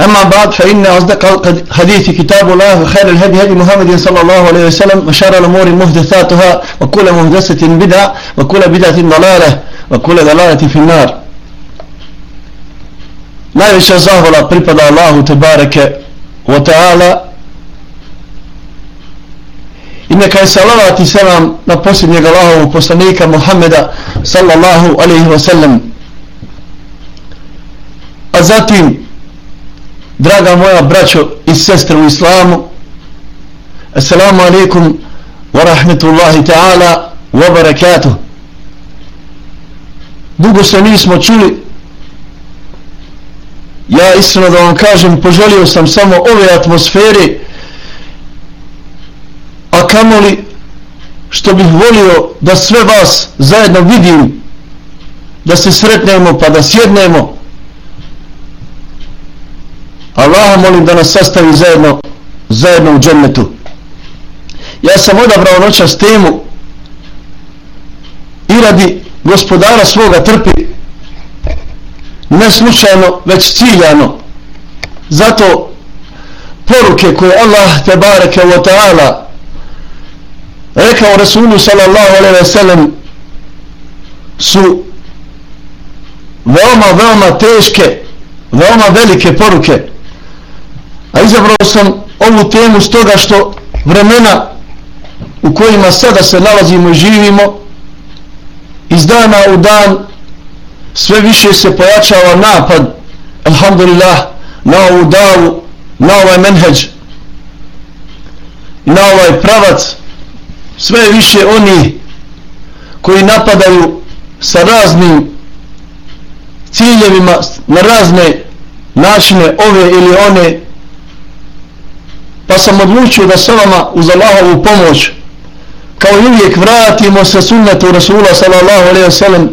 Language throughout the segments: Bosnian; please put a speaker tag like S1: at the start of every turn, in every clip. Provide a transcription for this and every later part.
S1: أما بعد فإن أصدق حديث كتاب الله وخير الهدي هدي محمد صلى الله عليه وسلم وشر الأمور محدثاتها وكل محدثة بدعة وكل بدعة ضلالة وكل ضلالة في النار Najviše zahvala pripada Allahu Tebareke wa ta'ala i neka je salavat i selam na posljednjeg Allahovog poslanika Muhammeda sallallahu alaihi wa sallam a zatim draga moja braćo i sestre u islamu assalamu alaikum wa rahmetullahi ta'ala wa barakatuh. Dugo se nismo čuli. Ja iskreno da vam kažem poželio sam samo ove atmosfere a kamoli što bih volio da sve vas zajedno vidim da se sretnemo pa da sjednemo. Allah molim da nas sastavi zajedno zajedno u džennetu. Ja sam odabrao noćas temu i radi gospodara svoga trpi ne slučajno već ciljano. Zato poruke koje Allah te bareke wa ta'ala rekao Rasulu sallallahu alaihi ve sellem su veoma veoma teške veoma velike poruke a izabrao sam ovu temu stoga što vremena u kojima sada se nalazimo i živimo iz dana u dan sve više se pojačava napad alhamdulillah na ovu davu na ovaj menheđ na ovaj pravac. Sve više oni koji napadaju sa raznim ciljevima na razne načine ove ili one pa sam odlučio da sa vama uz Allahovu pomoć kao i uvijek vratimo se sunnetu Rasula sallallahu alaihi wasallam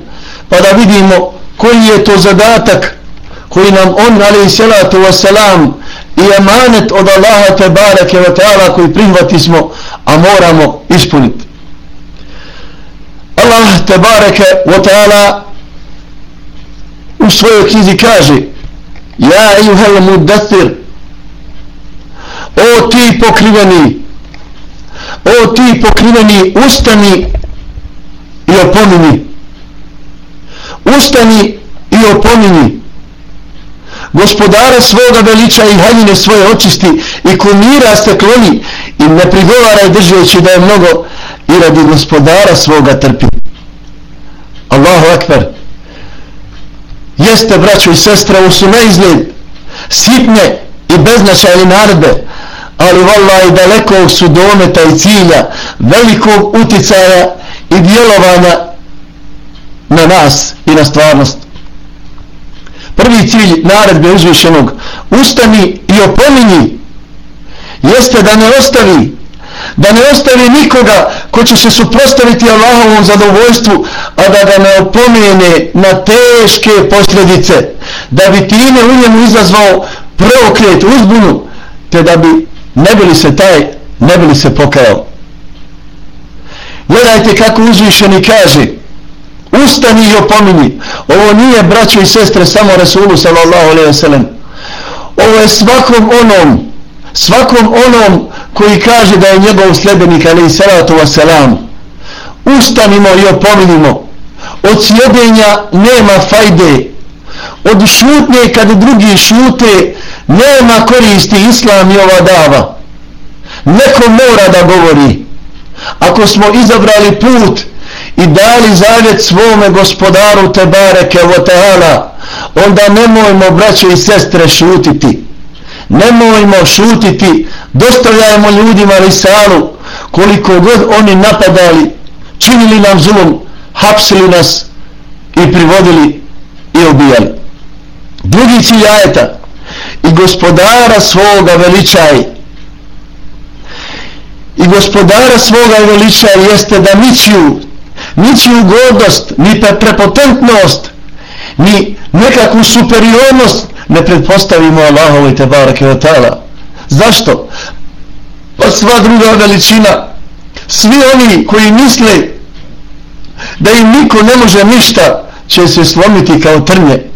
S1: pa da vidimo koji je to zadatak koji nam on alaihi salatu wasalam i emanet od Allaha te barake wa ta'ala koji prihvati smo a moramo ispuniti. Allah te barake wa ta'ala u svojoj knjizi kaže ja ejuhel mudathir o ti pokriveni o ti pokriveni ustani i opomini. Ustani i opomini. Gospodara svoga veliča i haljine svoje očisti i kumira ste kloni i ne prigovaraj držeći da je mnogo i radi gospodara svoga trpi. Allahu akbar. Jeste braćo i sestra u su neizgled sitne i beznačajne naredbe ali vallaj dalekog su dometa i cilja velikog uticaja i djelovanja na nas i na stvarnost. Prvi cilj naredbe uzvišenog ustani i opominji jeste da ne ostavi da ne ostavi nikoga ko će se suprostaviti Allahovom zadovoljstvu a da ga ne opomene na teške posljedice da bi time u njemu izazvao preokret uzbunu te da bi ne bi li se taj ne bi li se pokajao gledajte kako uzvišeni kaže ustani i opomini ovo nije braćo i sestre samo Rasulu sallallahu alaihi wa sallam. Ovo je svakom onom svakom onom koji kaže da je njegov sljedenik alaihi salatu wa salam ustanimo i opominimo. Od sjedenja nema fajde od šutnje kad drugi šute nema koristi islam i ova dava. Neko mora da govori. Ako smo izabrali put i dali zavjet svome gospodaru Tebareke Voteala onda nemojmo braće i sestre šutiti. Nemojmo šutiti. Dostavljajmo ljudima risalu koliko god oni napadali činili nam zulom hapsili nas i privodili i ubijali drugi cilj ajeta i gospodara svoga veličaj i gospodara svoga veličaj jeste da miću ničiju ugodnost, ni prepotentnost, ni nekakvu superiornost ne predpostavimo Allahovi te barake od. Zašto? Pa sva druga veličina, svi oni koji misle da im niko ne može ništa, će se slomiti kao trnje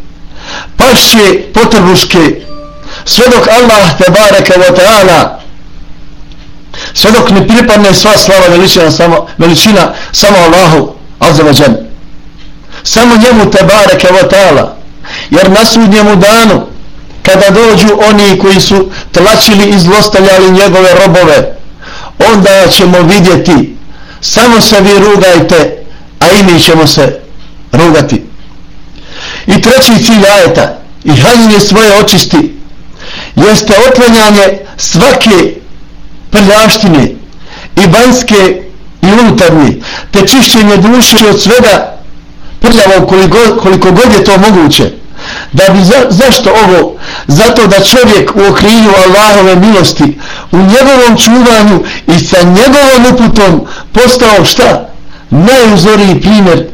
S1: lakše potrbuške, sve dok Allah te barake wa ta'ala sve dok ne pripadne sva slava veličina samo, veličina samo Allahu azzavadžan samo njemu te bareke wa ta'ala jer na sudnjemu danu kada dođu oni koji su tlačili i zlostavljali njegove robove onda ćemo vidjeti samo se vi rugajte a i mi ćemo se rugati i treći cilj ajeta i hranjenje svoje očisti jeste otlanjanje svake prljaštine i vanjske i unutarnje te čišćenje duše od svega prljavog koliko, koliko god je to moguće da bi za, zašto ovo? Zato da čovjek u okrilju Allahove milosti u njegovom čuvanju i sa njegovom uputom postao šta? Najuzorniji primjer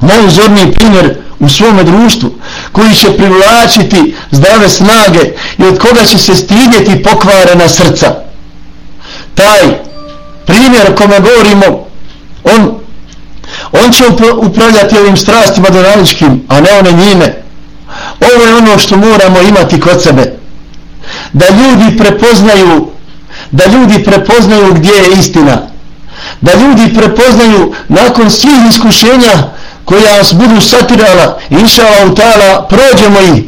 S1: najuzorniji primjer u svome društvu koji će privlačiti zdrave snage i od koga će se stidjeti pokvarena srca. Taj primjer o kome govorimo on on će upravljati ovim strastima donaličkim a ne one njime. Ovo je ono što moramo imati kod sebe. Da ljudi prepoznaju da ljudi prepoznaju gdje je istina. Da ljudi prepoznaju nakon svih iskušenja koja nas budu satirala inša Allah prođemo ih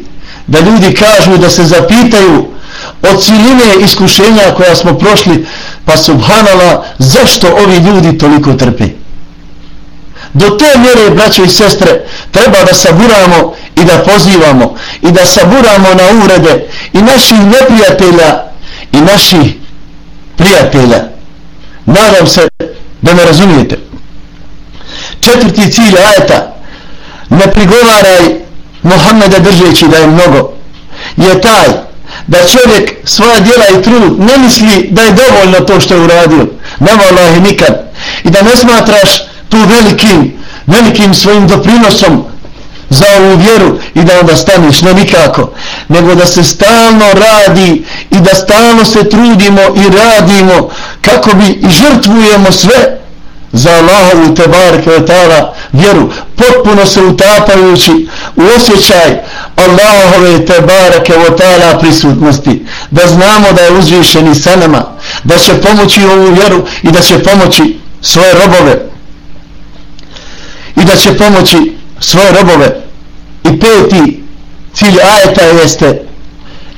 S1: da ljudi kažu da se zapitaju od ciline iskušenja koja smo prošli pa subhanala zašto ovi ljudi toliko trpe? Do te mjere braćo i sestre treba da saburamo i da pozivamo i da saburamo na urede i naših neprijatelja i naših prijatelja. Nadam se da me razumijete četvrti cilj ajeta. Ne prigovaraj Mohameda držeći da je mnogo. Je taj da čovjek svoja djela i trud ne misli da je dovoljno to što je uradio. Nema Allah nikad. I da ne smatraš tu velikim velikim svojim doprinosom za ovu vjeru i da onda staniš ne nikako nego da se stalno radi i da stalno se trudimo i radimo kako bi i žrtvujemo sve za Allahovu tebareke ta'ala vjeru potpuno se utapajući u osjećaj Allahove tebareke ta'ala prisutnosti da znamo da je uzvišeni sa nama da će pomoći ovu vjeru i da će pomoći svoje robove. I da će pomoći svoje robove. I peti cilj ajeta jeste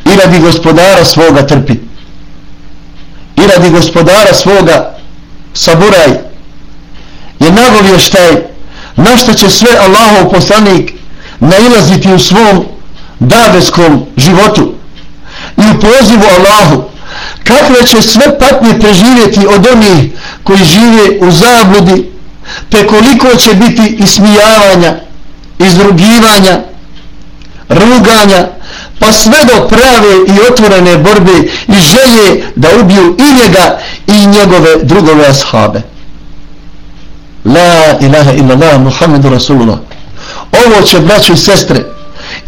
S1: i radi gospodara svoga trpi. I radi gospodara svoga saburaj je nagovještaj na što će sve Allahov poslanik nailaziti u svom daveskom životu i u pozivu Allahu kakve će sve patnje preživjeti od onih koji žive u zabludi te koliko će biti ismijavanja izrugivanja ruganja pa sve do prave i otvorene borbe i želje da ubiju i njega i njegove drugove ashabe. La ilaha illallah Muhammedu Rasulullah. Ovo će braću i sestre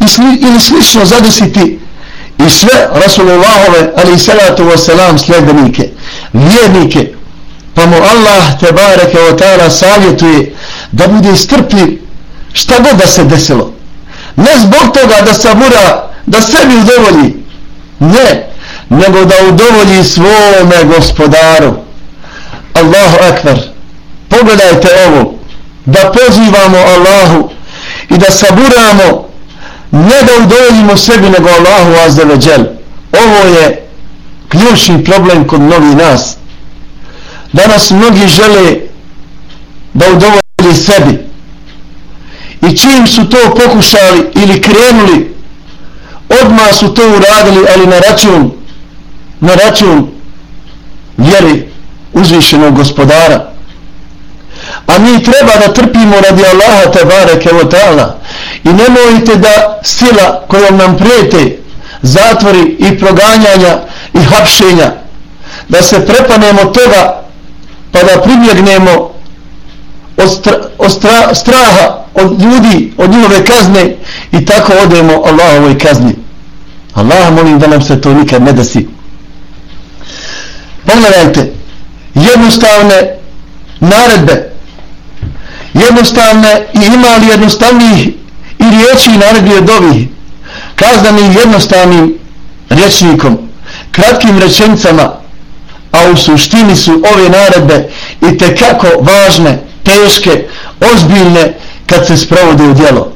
S1: i sli, ili slično zadesiti i sve Rasulullahove ali i salatu wasalam sljedbenike vjernike. Pa mu Allah te bareke o ta'ala savjetuje da bude strpljiv šta god da se desilo. Ne zbog toga da sabura da sebi udovolji ne nego da udovolji svome gospodaru. Allahu akbar pogledajte ovo da pozivamo Allahu i da saburamo ne da udovoljimo sebi nego Allahu azzaveđel ovo je ključni problem kod mnogih nas. Danas mnogi žele da udovolji sebi. I čim su to pokušali ili krenuli odmah su to uradili ali na račun na račun vjeri uzvišenog gospodara a mi treba da trpimo radi Allaha te bareke o ta'ala i nemojte da sila kojom nam prijete zatvori i proganjanja i hapšenja da se prepanemo toga pa da pribjegnemo od, stra, od stra, straha od ljudi, od njihove kazne i tako odemo Allahovoj kazni. Allah molim da nam se to nikad ne desi. Pogledajte, jednostavne naredbe, jednostavne i imali jednostavnih i riječi i naredbi od ovih, kaznani jednostavnim rječnikom, kratkim rečenicama, a u suštini su ove naredbe i te kako važne, teške, ozbiljne kad se sprovode u djelo.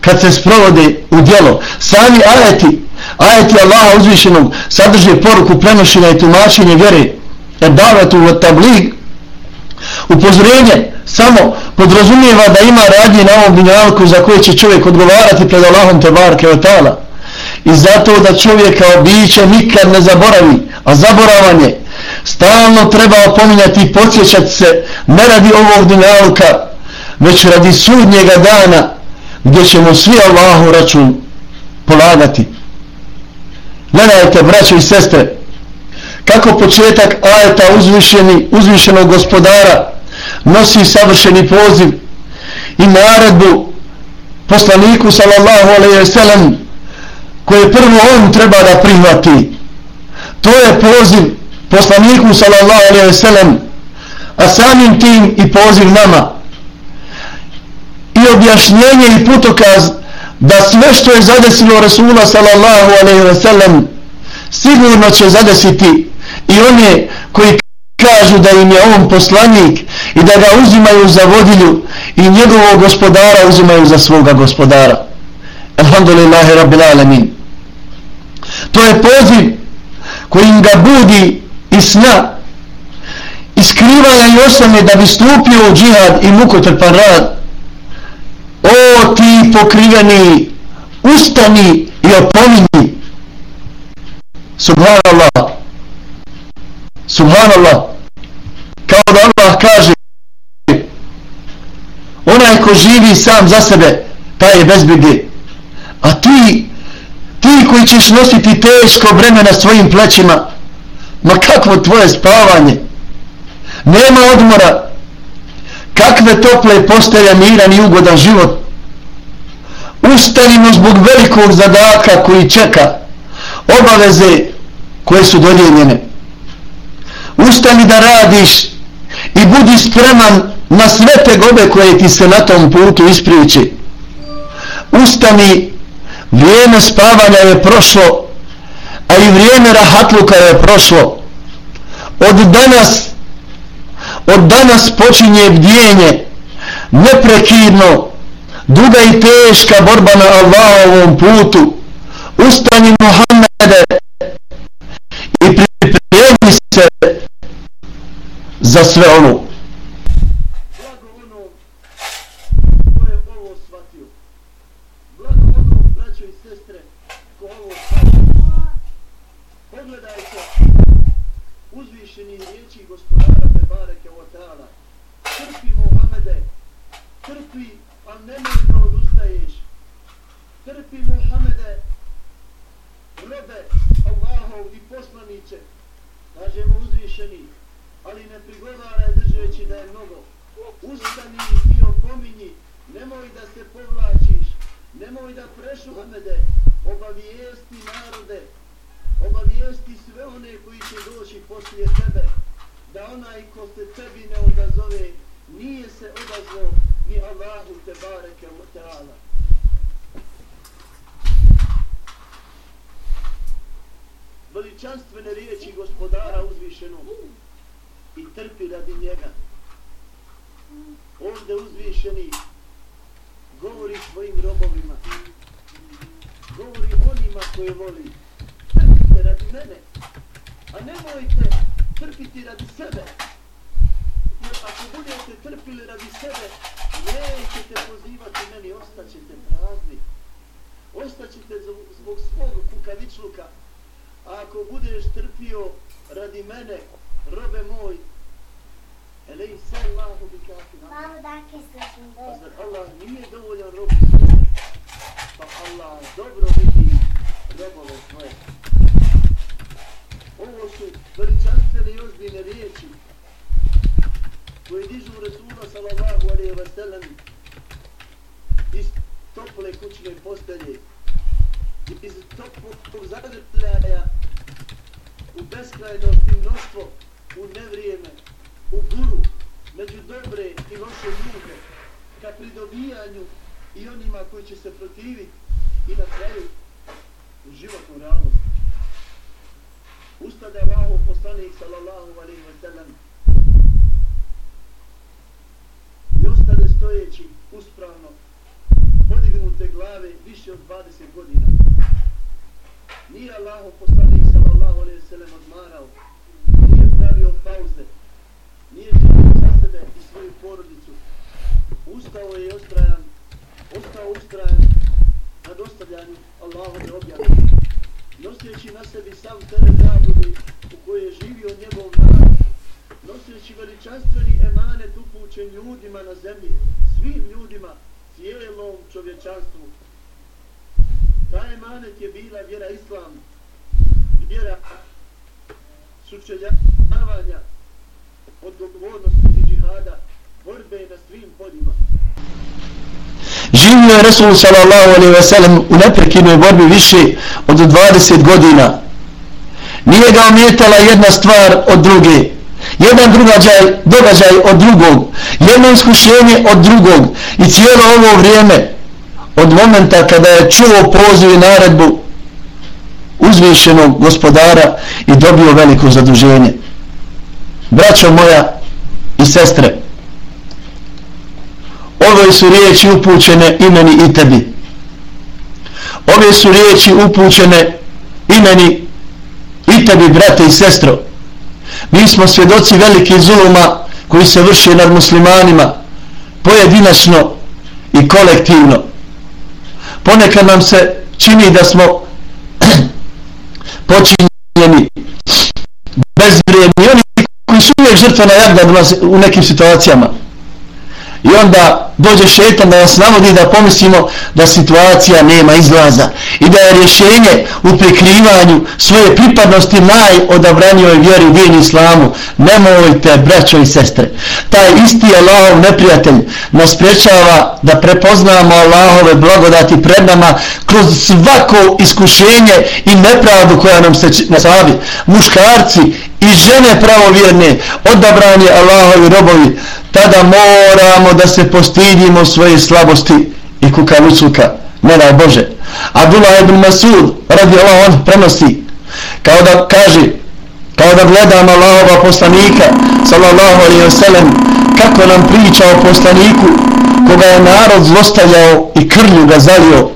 S1: Kad se sprovode u djelo. Sami ajeti, ajeti Allaha uzvišenog sadrže poruku prenošenja i tumačenja vjere. e davatu u tablig upozorenje samo podrazumijeva da ima radnje na ovom dunjalku za koje će čovjek odgovarati pred Allahom te barke od tala. I zato da čovjeka obiće nikad ne zaboravi, a zaboravanje stalno treba opominjati i podsjećati se ne radi ovog dunjalka, već radi sudnjega dana gdje ćemo svi Allahu račun polagati. Gledajte, braćo i sestre, kako početak ajeta uzvišeni, uzvišenog gospodara nosi savršeni poziv i naredbu poslaniku sallallahu alaihi ve sellem koje prvo on treba da prihvati. To je poziv poslaniku sallallahu alaihi ve sellem a samim tim i poziv nama i objašnjenje i putokaz da sve što je zadesilo Rasula sallallahu alaihi wa sallam sigurno će zadesiti i one koji kažu da im je on poslanik i da ga uzimaju za vodilju i njegovog gospodara uzimaju za svoga gospodara. Alhamdulillahi rabbil alamin. To je poziv kojim ga budi i sna i i osnovne da bi stupio u džihad i mukotrpan rad. O ti pokriveni, ustani i opominji. Subhanallah. Subhanallah. Kao da Allah kaže onaj ko živi sam za sebe, taj je bezbjede. A ti, ti koji ćeš nositi teško breme na svojim plećima, ma kakvo tvoje spavanje? Nema odmora. Kakve tople postelja miran i ugodan život? Ustanimo zbog velikog zadatka koji čeka obaveze koje su dodijeljene ustani da radiš i budi spreman na sve te gobe koje ti se na tom putu ispriči. Ustani, vrijeme spavanja je prošlo, a i vrijeme rahatluka je prošlo. Od danas, od danas počinje bdjenje, neprekidno, duga i teška borba na Allahovom putu. Ustani Muhammede se gospodara sve ono Trpi Muhammede, a nemoj. Trpi Muhammede, robe Allahov i poslaniće. Kažemo uzvišeni, ali ne prigovara držeći da je mnogo. Ustani i opominji, nemoj da se povlačiš, nemoj da prešu Hamede, obavijesti narode, obavijesti sve one koji će doći poslije tebe, da onaj ko se tebi ne odazove, nije se odazvao ni Allahu te bareke u teala. Veličanstvene riječi gospodara uzvišenog i trpi radi njega. Ovdje uzvišeni govori svojim robovima, govori onima koje voli, trpite radi mene, a nemojte trpiti radi sebe. Jer ako budete trpili radi sebe, nećete pozivati meni, ostaćete prazni. Ostaćete zbog svog kukavičluka. Ako budeš trpio radi mene, robe moj, elej se Allahu bi kafina. Mamo, dake dođe. Pa zar Allah nije dovoljan robu svoje? Pa Allah dobro vidi robove svoje. Ovo su veličanstvene i ozbiljne riječi.
S2: koji dižu Resula sallallahu alaihi wa sallam iz tople kućne postelje, iz toplog zagrljaja u beskrajnost i mnoštvo, u nevrijeme, u buru, među dobre i loše ljude, ka pridobijanju i onima koji će se protiviti i na kraju u životnu realnost. Ustade Allahov poslanik sallallahu alaihi wa sallam i ostade stojeći uspravno podignute glave više od 20 godina. Nije Allahov poslanik sallallahu alaihi wa sallam odmarao, nije pravio pauze, nije živio za sebe i svoju porodicu. Ustao je ustrajan, ostao ustrajan na dostavljanju Allahove objave. Noseći na sebi sam teren zabudi u kojoj je živio njegov narod, noseći veličanstveni emanet upućen ljudima na zemlji, svim ljudima, cijelom čovječanstvu. Taj emanet je bila vjera Islam, vjera sučeljavanja, odgovornosti i džihada, borbe na svim poljima.
S1: Živio je Resul sallallahu alaihi ve sellem u neprekinoj borbi više od 20 godina. Nije ga omjetala jedna stvar od druge. Jedan drugađaj, događaj od drugog. Jedno iskušenje od drugog. I cijelo ovo vrijeme od momenta kada je čuo poziv i naredbu uzvišenog gospodara i dobio veliko zaduženje. Braćo moja i sestre, ove su riječi upućene imeni i tebi. Ove su riječi upućene imeni i tebi, brate i sestro. Mi smo svjedoci velike zuluma koji se vrši nad muslimanima pojedinačno i kolektivno. Ponekad nam se čini da smo počinjeni bezvrijedni. Oni koji su uvijek žrtva na jagdadima u nekim situacijama. I onda dođe šetan da nas navodi da pomislimo da situacija nema izlaza i da je rješenje u prikrivanju svoje pripadnosti najodabranijoj vjeri u vijenu islamu. Nemojte, braćo i sestre. Taj isti Allahov neprijatelj nas prečava da prepoznamo Allahove blagodati pred nama kroz svako iskušenje i nepravdu koja nam se nasavi. Muškarci i žene pravovjerne, odabrani Allahovi robovi, tada moramo da se postidimo svoje slabosti i kukavucuka. Ne daj Bože. Abdullah ibn Masud radi Allah on prenosi kao da kaže kao da gledam Allahova poslanika sallallahu alaihi wasallam, kako nam priča o poslaniku koga je narod zlostavljao i krlju ga zalio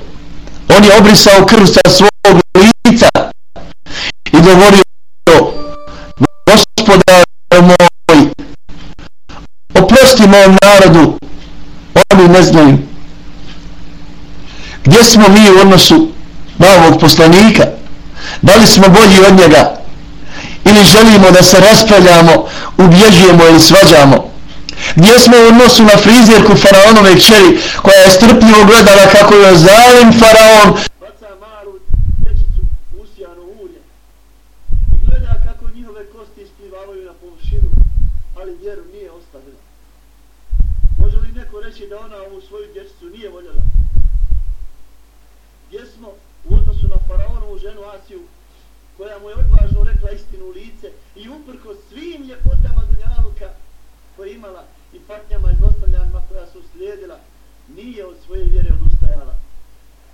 S1: on je obrisao krv sa svog lica i govorio oprosti narodu oni ne znaju. Gdje smo mi u odnosu na ovog poslanika? Da li smo bolji od njega? Ili želimo da se raspravljamo ubježujemo ili svađamo? Gdje smo u odnosu na frizirku faraonove kćeri koja je strpljivo gledala kako je zalim faraon
S2: da ona ovu svoju dječicu nije voljela. Gdje smo u odnosu na faraonovu ženu Asiju, koja mu je odvažno rekla istinu u lice i uprko svim ljepotama Dunjaluka koje imala i patnjama i zlostavljanjima koja su slijedila, nije od svoje vjere odustajala.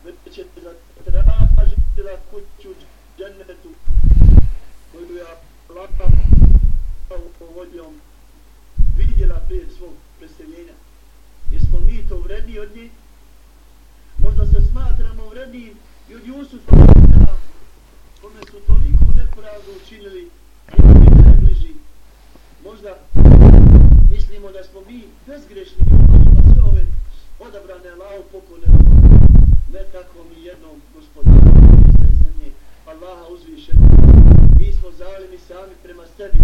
S2: Već je zatražila kuću džennetu koju je Allah voljom vidjela prije svog preseljenja. Jesmo mi to vredni od njih? Možda se smatramo vrednijim i od Jusufa, kome su toliko nepravdu učinili i najbliži. Možda mislimo da smo mi bezgrešni i odnosu na sve ove odabrane lao pokone ne tako mi jednom gospodaru mjesta i zemlje Allaha uzviše mi smo zalimi sami prema sebi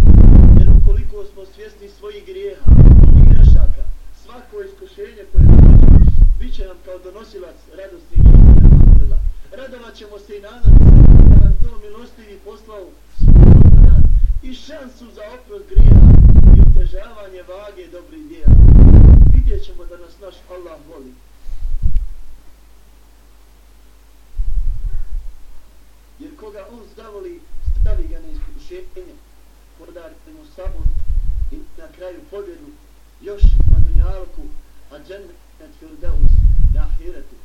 S2: jer ukoliko smo svjesni svojih grijeha svako iskušenje koje dođe, bit će nam kao donosilac radosti i alhamdulillah. Radovat ćemo se i nadati se da nam to milostivi poslao svoj i šansu za oprost grija i utežavanje vage dobrih djela. Vidjet ćemo da nas naš Allah voli. Jer koga on zavoli, stavi ga na iskušenje, podari mu sabor i na kraju pobjedu, još na dunjalku, a džennet firdeus na ahiretu.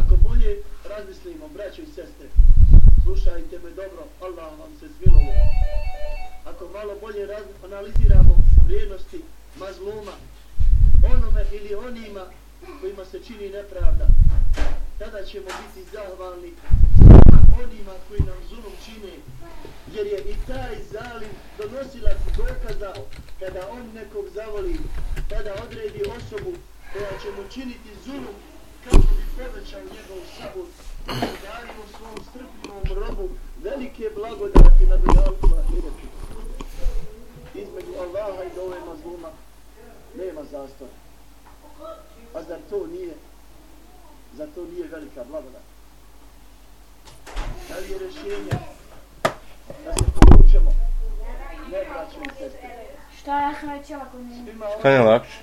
S2: Ako bolje razmislimo, braćo i sestre, slušajte me dobro, Allah vam se smilovo. Ako malo bolje analiziramo vrijednosti mazluma, onome ili onima kojima se čini nepravda, tada ćemo biti zahvalni onima koji nam zulum čine, jer je i taj zalim donosilac dokaza kada on nekog zavoli, tada odredi osobu koja će mu činiti zulum kako bi povećao njegov sabut i dario svom strpljivom robu velike blagodati na dunjalku ahiretu. Između Allaha i dove mazluma nema zastora. A zar to nije? Zar to nije velika blagodat? Li je rješenje da se povučemo? Ne braću i sestre.
S3: Šta ja sam već ovako ne...
S2: Svima
S4: Šta je lakše?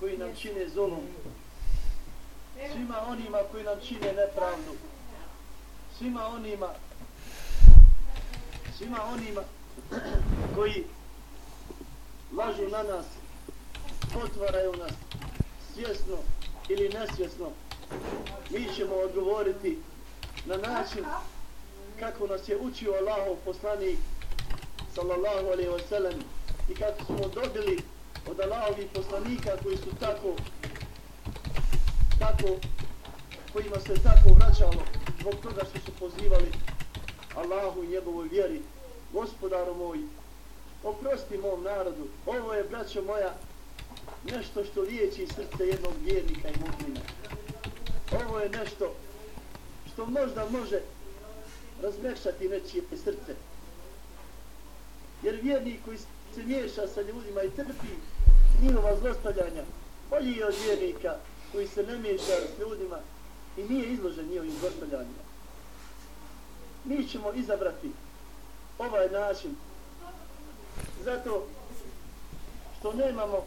S2: koji nam čine zulum. Svima onima koji nam čine nepravdu. Svima onima svima onima koji lažu na nas, potvaraju nas svjesno ili nesvjesno, mi ćemo odgovoriti na način kako nas je učio Allahov poslanik sallallahu alaihi wasallam i kako smo dobili od Allahovih poslanika koji su tako tako kojima se tako vraćalo zbog toga što su pozivali Allahu i njegovoj vjeri. Gospodaru moj oprosti mom narodu. Ovo je braćo moja nešto što liječi srce jednog vjernika i mu'mina. Ovo je nešto što možda može razmekšati nečije srce. Jer vjernik koji se miješa sa ljudima i trpi njihova zlostavljanja bolji je od vjernika koji se ne miješa s ljudima i nije izložen njihovim zlostavljanjima. Mi ćemo izabrati ovaj način. Zato što nemamo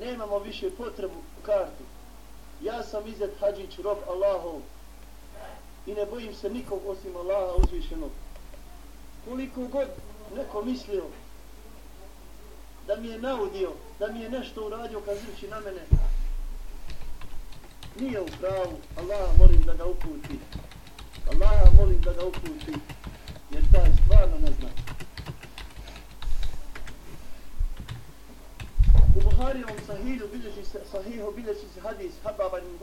S2: nemamo više potrebu kartu. Ja sam izet Hadžić, rob Allahov i ne bojim se nikog osim Allaha uzvišenog. Koliko god neko mislio da mi je naudio da mi je nešto uradio kazujući na mene nije u pravu. Allaha molim da ga uputi. Allaha molim da ga uputi jer taj stvarno ne zna. U Buharijevom sahihu bilježi se sahihu bilježi se hadis Hababa ibn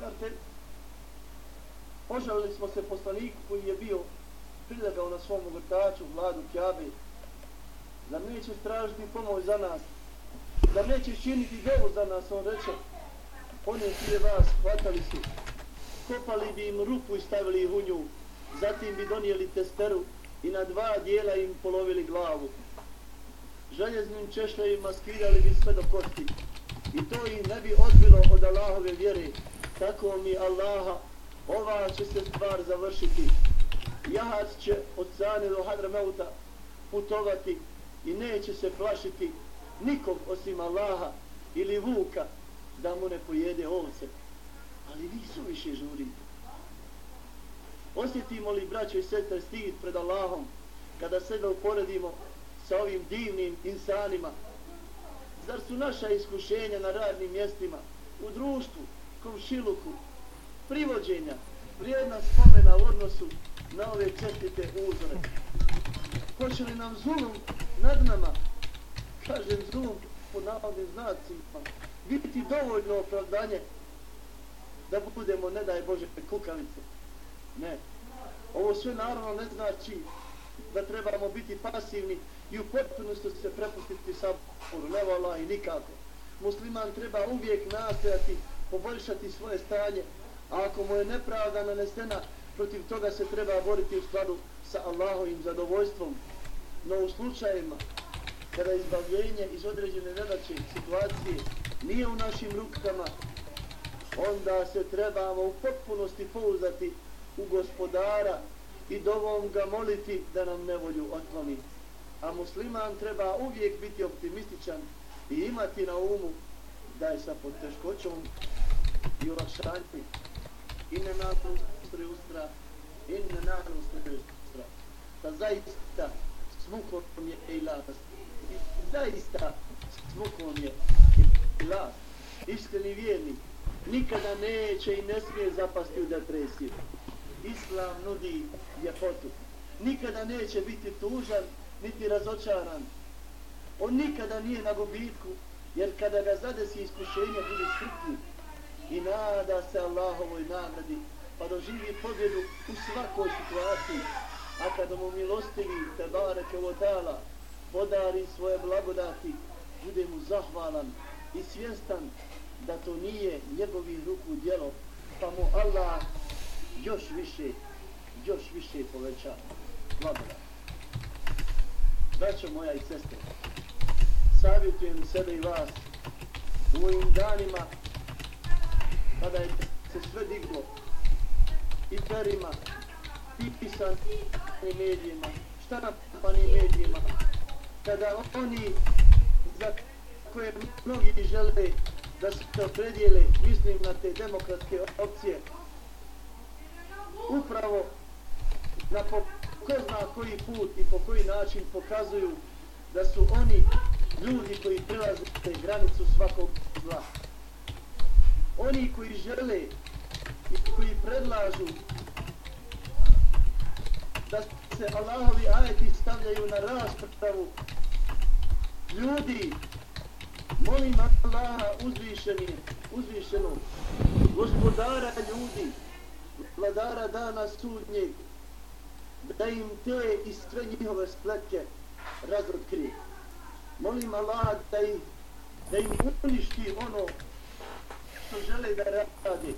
S2: požalili smo se poslaniku koji je bio prilegao na svom ogrtaču vladu Kjabe. Da neće stražiti pomoć za nas? Da neće činiti devu za nas on reče. Oni prije vas hvatali su. Kopali bi im rupu i stavili ih u nju. Zatim bi donijeli testeru i na dva dijela im polovili glavu. Željeznim češljevima skidali bi sve do kosti. I to im ne bi odbilo od Allahove vjere. Tako mi Allaha ova će se stvar završiti. Jahac će od Sane do Hadrameuta putovati i neće se plašiti nikog osim Allaha ili vuka da mu ne pojede ovce. Ali vi su više žurite. Osjetimo li braćo i sestre stid pred Allahom kada sebe uporedimo sa ovim divnim insanima? Zar su naša iskušenja na radnim mjestima u društvu, komšiluku privođenja vrijedna spomena u odnosu na ove čestite uzore hoće li nam zulum nad nama kažem zulum po navodnim znacima biti dovoljno opravdanje da budemo, ne daj Bože, kukavice. Ne. Ovo sve naravno ne znači da trebamo biti pasivni i u potpunosti se prepustiti saboru. Ne vola i nikako. Musliman treba uvijek nastojati poboljšati svoje stanje, a ako mu je nepravda nanesena, protiv toga se treba boriti u skladu sa Allahovim zadovoljstvom. No u slučajima kada izbavljenje iz određene nedače situacije nije u našim rukama, onda se trebamo u potpunosti pouzdati u gospodara i dovom ga moliti da nam nevolju otkloni. A musliman treba uvijek biti optimističan i imati na umu da je sa poteškoćom i olakšanjem Inna nahnu nadu usra. Inna nahnu ne usra. Pa zaista smukom je i las i zaista smukom je i las iskreni vjernik nikada neće i ne smije zapasti u depresiju. Islam nudi ljepotu. Nikada neće biti tužan niti razočaran. On nikada nije na gubitku jer kada ga zadesi iskušenje bude srpni i nada se Allahovoj nagradi pa doživi pobjedu u svakoj situaciji. A kada mu milostivi te bareke vodala podari svoje blagodati bude mu zahvalan i svjestan da to nije njegovi ruku djelo pa mu Allah još više još više poveća blagodat. Braćo moja i sestre savjetujem sebe i vas u ovim danima kada je se sve diglo. I perima i pisanim medijima štampanim medijima? Kada oni za koje mnogi žele da se opredijele mislim na te demokratske opcije. Upravo na po ko zna koji put i po koji način pokazuju da su oni ljudi koji prelaze granicu svakog zla. Oni koji žele i koji predlažu da se Allahovi ajeti stavljaju na raspravu ljudi molim Allaha uzvišeni uzvišenu gospodara ljudi vladara dana sudnjeg da im te i sve njihove spletke razotkrije. Molim Allah da im, da im uništi ono što žele da radi.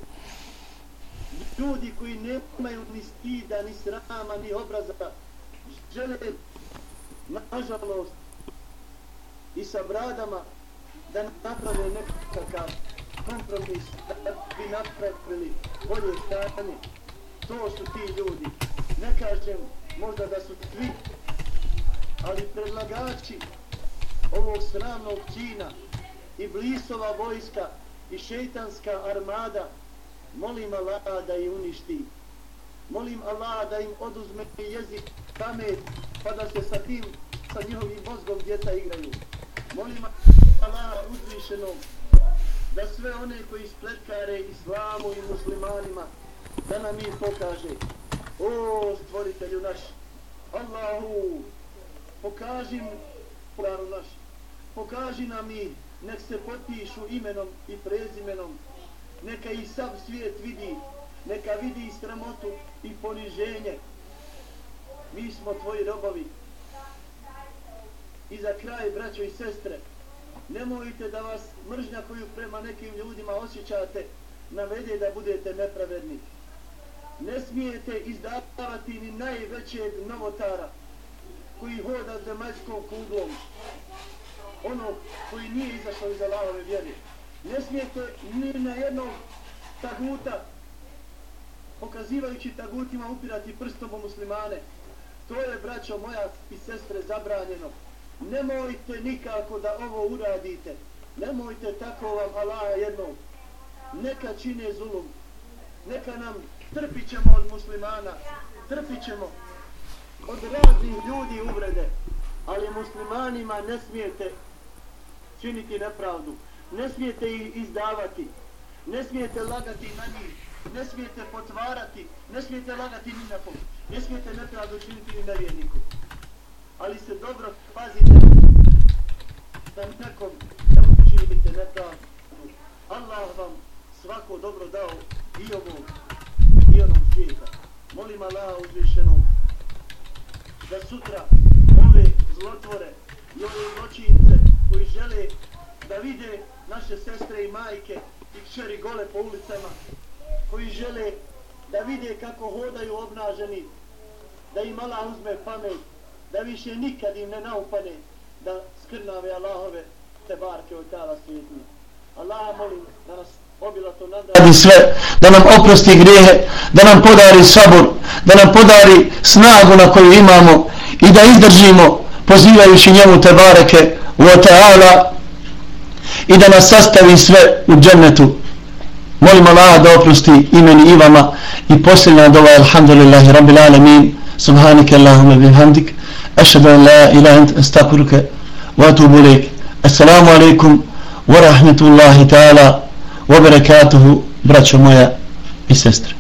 S2: Ljudi koji nemaju ni stida, ni srama, ni obraza, žele, nažalost, i sa bradama da naprave nekakav kompromis, da bi napravili bolje stanje. To su ti ljudi ne kažem možda da su svi, ali predlagači ovog sramnog čina i blisova vojska i šeitanska armada, molim Allah da je uništi. Molim Allah da im oduzme jezik, pamet, pa da se sa tim, sa njihovim mozgom djeca igraju. Molim Allah uzvišenom da sve one koji spletkare islamu i muslimanima, da nam ih pokaže. O stvoritelju naš, Allahu, pokaži mu naš, pokaži nam ih, nek se potpišu imenom i prezimenom, neka i sav svijet vidi, neka vidi i sramotu i poniženje. Mi smo tvoji robovi. I za kraj, braćo i sestre, nemojte da vas mržnja koju prema nekim ljudima osjećate, navede da budete nepravedni ne smijete izdavati ni najvećeg novotara koji hoda zemaljskom kuglom ono koji nije izašao iz Allahove vjere. Ne smijete ni na jednog taguta pokazivajući tagutima upirati prstom u muslimane. To je braćo moja i sestre zabranjeno. Nemojte nikako da ovo uradite. Nemojte tako vam Allah jednom neka čine zulum. Neka nam trpit ćemo od muslimana, trpit ćemo od raznih ljudi uvrede, ali muslimanima ne smijete činiti nepravdu, ne smijete ih izdavati, ne smijete lagati na njih, ne smijete potvarati, ne smijete lagati ni na kom, ne smijete nepravdu činiti ni na vjerniku. Ali se dobro pazite da nekom ne učinite nepravdu. Allah vam svako dobro dao i ovog i onog svijeta. Molim Allah uzvišenom da sutra ove zlotvore i ove zločince koji žele da vide naše sestre i majke i kćeri gole po ulicama, koji žele da vide kako hodaju obnaženi, da im Allah uzme pamet, da više nikad im ne naupane da skrnave Allahove te barke od tala svijetnije. Allah molim da nas obilato nagradi
S1: sve, da nam oprosti grijehe, da nam podari sabor, da nam podari snagu na koju imamo i da izdržimo pozivajući njemu te bareke wa ta'ala i da nas sastavi sve u džennetu. Molim Allah da oprosti imeni i vama i posljedna dova alhamdulillahi rabbil alamin. Subhanike Allahumma bihamdik. Ašhadu an la ilaha ent astaghfiruka wa atubu ilaik. assalamu alaikum wa rahmatullahi ta'ala wa barakatuhu braćo moja i sestre.